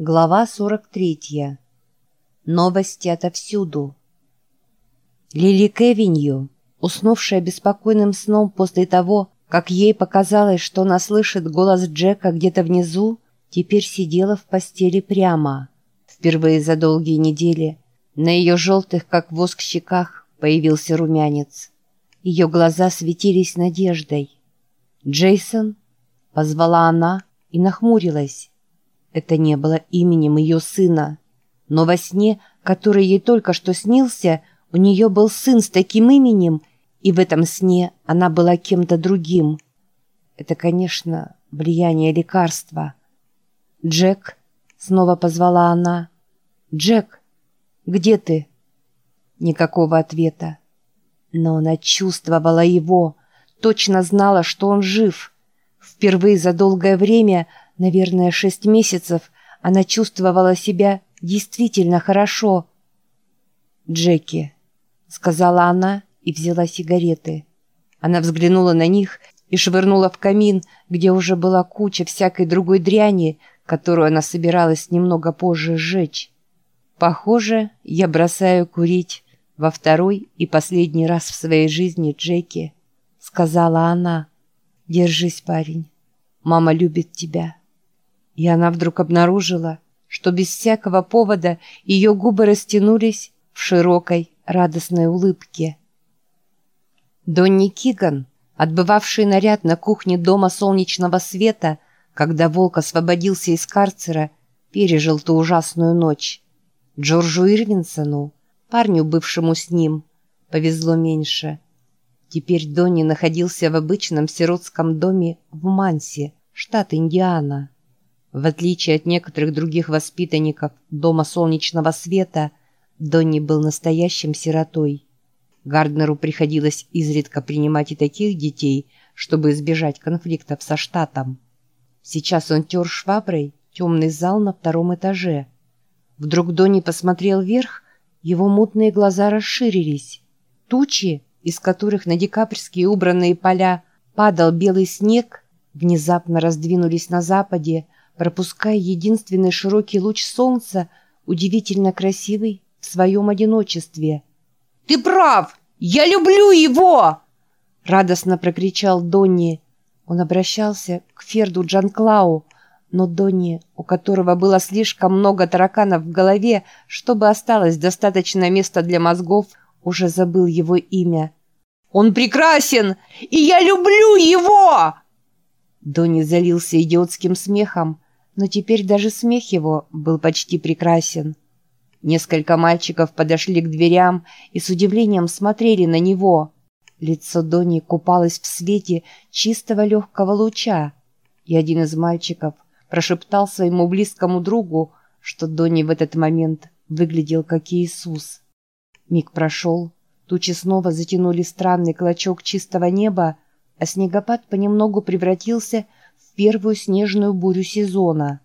Глава 43. Новости отовсюду. Лили Кевинью, уснувшая беспокойным сном после того, как ей показалось, что она слышит голос Джека где-то внизу, теперь сидела в постели прямо. Впервые за долгие недели на ее желтых, как воск, щеках появился румянец. Ее глаза светились надеждой. «Джейсон?» — позвала она и нахмурилась. Это не было именем ее сына. Но во сне, который ей только что снился, у нее был сын с таким именем, и в этом сне она была кем-то другим. Это, конечно, влияние лекарства. «Джек», — снова позвала она, — «Джек, где ты?» Никакого ответа. Но она чувствовала его, точно знала, что он жив. Впервые за долгое время — Наверное, шесть месяцев она чувствовала себя действительно хорошо. «Джеки», — сказала она и взяла сигареты. Она взглянула на них и швырнула в камин, где уже была куча всякой другой дряни, которую она собиралась немного позже сжечь. «Похоже, я бросаю курить во второй и последний раз в своей жизни, Джеки», — сказала она. «Держись, парень. Мама любит тебя». И она вдруг обнаружила, что без всякого повода ее губы растянулись в широкой, радостной улыбке. Донни Киган, отбывавший наряд на кухне дома солнечного света, когда волк освободился из карцера, пережил ту ужасную ночь. Джорджу Ирвинсону, парню, бывшему с ним, повезло меньше. Теперь Донни находился в обычном сиротском доме в Манси, штат Индиана. В отличие от некоторых других воспитанников Дома Солнечного Света, Донни был настоящим сиротой. Гарднеру приходилось изредка принимать и таких детей, чтобы избежать конфликтов со штатом. Сейчас он тер шваброй темный зал на втором этаже. Вдруг Донни посмотрел вверх, его мутные глаза расширились. Тучи, из которых на декабрьские убранные поля падал белый снег, внезапно раздвинулись на западе, пропуская единственный широкий луч солнца, удивительно красивый в своем одиночестве. «Ты прав! Я люблю его!» Радостно прокричал Донни. Он обращался к Ферду Джанклау, но Донни, у которого было слишком много тараканов в голове, чтобы осталось достаточно места для мозгов, уже забыл его имя. «Он прекрасен! И я люблю его!» Донни залился идиотским смехом, но теперь даже смех его был почти прекрасен. Несколько мальчиков подошли к дверям и с удивлением смотрели на него. Лицо Дони купалось в свете чистого легкого луча, и один из мальчиков прошептал своему близкому другу, что Дони в этот момент выглядел как Иисус. Миг прошел, тучи снова затянули странный клочок чистого неба, а снегопад понемногу превратился первую снежную бурю сезона.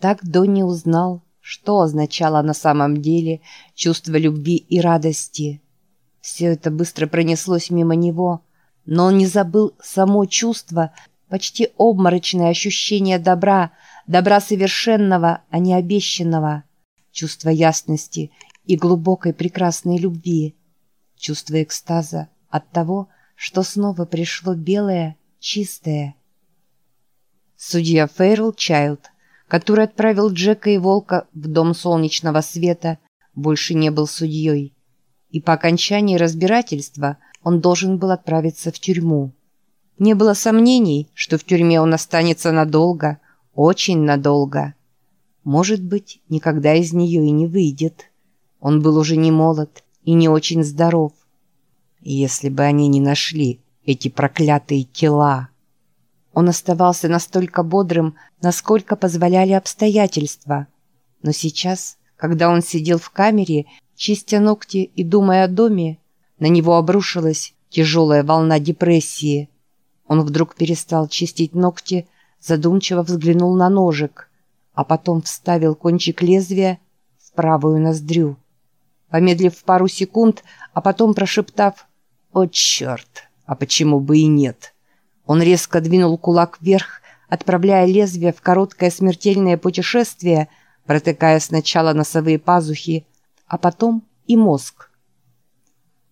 Так Донни узнал, что означало на самом деле чувство любви и радости. Все это быстро пронеслось мимо него, но он не забыл само чувство, почти обморочное ощущение добра, добра совершенного, а не обещанного, чувство ясности и глубокой прекрасной любви, чувство экстаза от того, что снова пришло белое, чистое, Судья Фейрл Чайлд, который отправил Джека и Волка в Дом Солнечного Света, больше не был судьей. И по окончании разбирательства он должен был отправиться в тюрьму. Не было сомнений, что в тюрьме он останется надолго, очень надолго. Может быть, никогда из нее и не выйдет. Он был уже не молод и не очень здоров. Если бы они не нашли эти проклятые тела... Он оставался настолько бодрым, насколько позволяли обстоятельства. Но сейчас, когда он сидел в камере, чистя ногти и думая о доме, на него обрушилась тяжелая волна депрессии. Он вдруг перестал чистить ногти, задумчиво взглянул на ножик, а потом вставил кончик лезвия в правую ноздрю. Помедлив пару секунд, а потом прошептав «О, черт! А почему бы и нет?» Он резко двинул кулак вверх, отправляя лезвие в короткое смертельное путешествие, протыкая сначала носовые пазухи, а потом и мозг.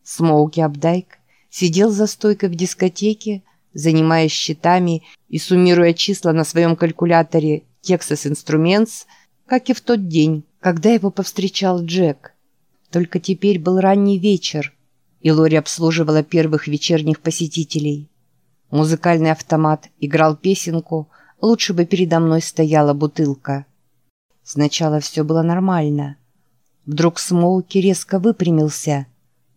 Смоуки Абдайк сидел за стойкой в дискотеке, занимаясь счетами и суммируя числа на своем калькуляторе Texas Instruments, как и в тот день, когда его повстречал Джек. Только теперь был ранний вечер, и Лори обслуживала первых вечерних посетителей. Музыкальный автомат играл песенку «Лучше бы передо мной стояла бутылка». Сначала все было нормально. Вдруг Смоуки резко выпрямился.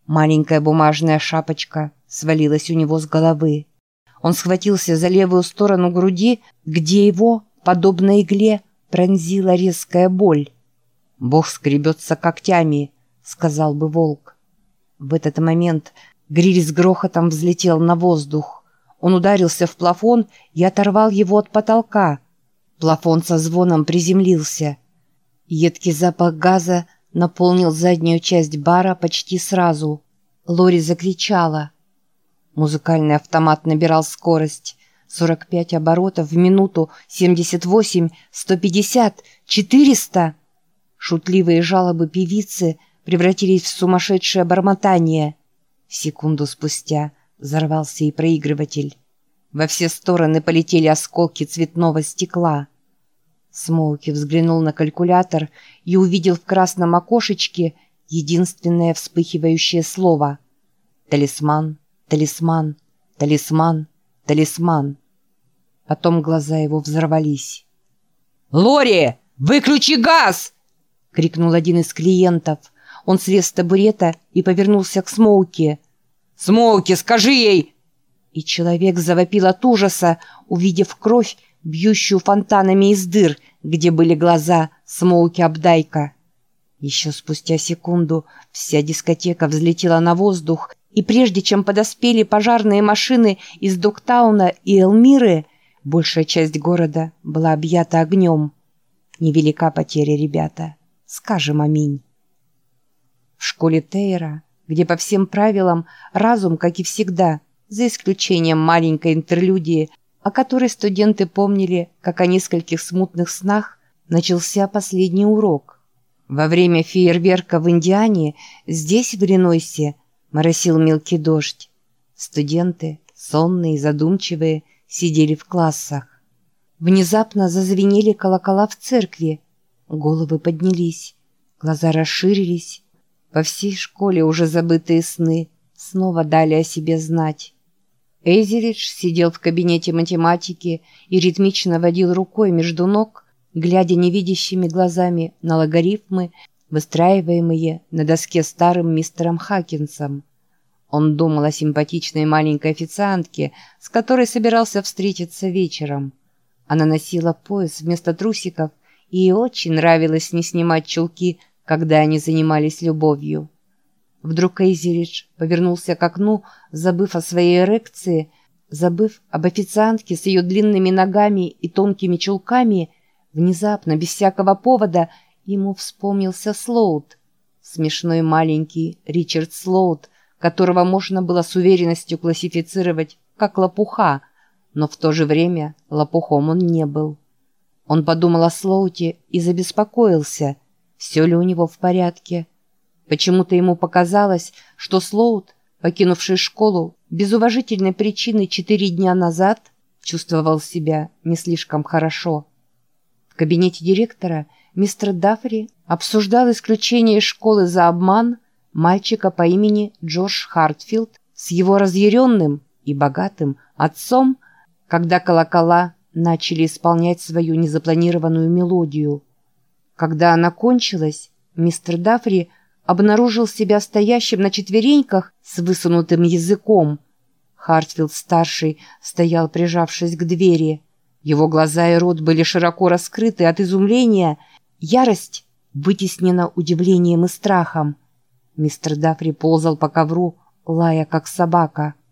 Маленькая бумажная шапочка свалилась у него с головы. Он схватился за левую сторону груди, где его, подобно игле, пронзила резкая боль. «Бог скребется когтями», — сказал бы волк. В этот момент гриль с грохотом взлетел на воздух. Он ударился в плафон и оторвал его от потолка. Плафон со звоном приземлился. Едкий запах газа наполнил заднюю часть бара почти сразу. Лори закричала. Музыкальный автомат набирал скорость. 45 оборотов в минуту, 78, 150, 400. Шутливые жалобы певицы превратились в сумасшедшее бормотание. Секунду спустя взорвался и проигрыватель. Во все стороны полетели осколки цветного стекла. Смоуки взглянул на калькулятор и увидел в красном окошечке единственное вспыхивающее слово. Талисман, талисман, талисман, талисман. Потом глаза его взорвались. «Лори, выключи газ!» — крикнул один из клиентов. Он слез с табурета и повернулся к Смоуки. «Смоуки, скажи ей!» И человек завопил от ужаса, увидев кровь, бьющую фонтанами из дыр, где были глаза Смоуки Абдайка. Еще спустя секунду вся дискотека взлетела на воздух, и прежде чем подоспели пожарные машины из Доктауна и Элмиры, большая часть города была объята огнем. Невелика потеря, ребята. Скажем аминь. В школе Тейра, где по всем правилам разум, как и всегда, за исключением маленькой интерлюдии, о которой студенты помнили, как о нескольких смутных снах, начался последний урок. Во время фейерверка в Индиане, здесь, в Иллинойсе, моросил мелкий дождь. Студенты, сонные и задумчивые, сидели в классах. Внезапно зазвенели колокола в церкви. Головы поднялись, глаза расширились. Во всей школе уже забытые сны снова дали о себе знать. Эйзеридж сидел в кабинете математики и ритмично водил рукой между ног, глядя невидящими глазами на логарифмы, выстраиваемые на доске старым мистером Хакинсом. Он думал о симпатичной маленькой официантке, с которой собирался встретиться вечером. Она носила пояс вместо трусиков, и ей очень нравилось не снимать чулки, когда они занимались любовью. Вдруг Эйзеридж повернулся к окну, забыв о своей эрекции, забыв об официантке с ее длинными ногами и тонкими чулками, внезапно, без всякого повода, ему вспомнился Слоут. Смешной маленький Ричард Слоут, которого можно было с уверенностью классифицировать как лопуха, но в то же время лопухом он не был. Он подумал о Слоуте и забеспокоился, все ли у него в порядке. Почему-то ему показалось, что Слоут, покинувший школу без уважительной причины четыре дня назад, чувствовал себя не слишком хорошо. В кабинете директора мистер Дафри обсуждал исключение из школы за обман мальчика по имени Джош Хартфилд с его разъяренным и богатым отцом, когда колокола начали исполнять свою незапланированную мелодию. Когда она кончилась, мистер Дафри обнаружил себя стоящим на четвереньках с высунутым языком. Хартфилд-старший стоял, прижавшись к двери. Его глаза и рот были широко раскрыты от изумления. Ярость вытеснена удивлением и страхом. Мистер Дафри ползал по ковру, лая как собака —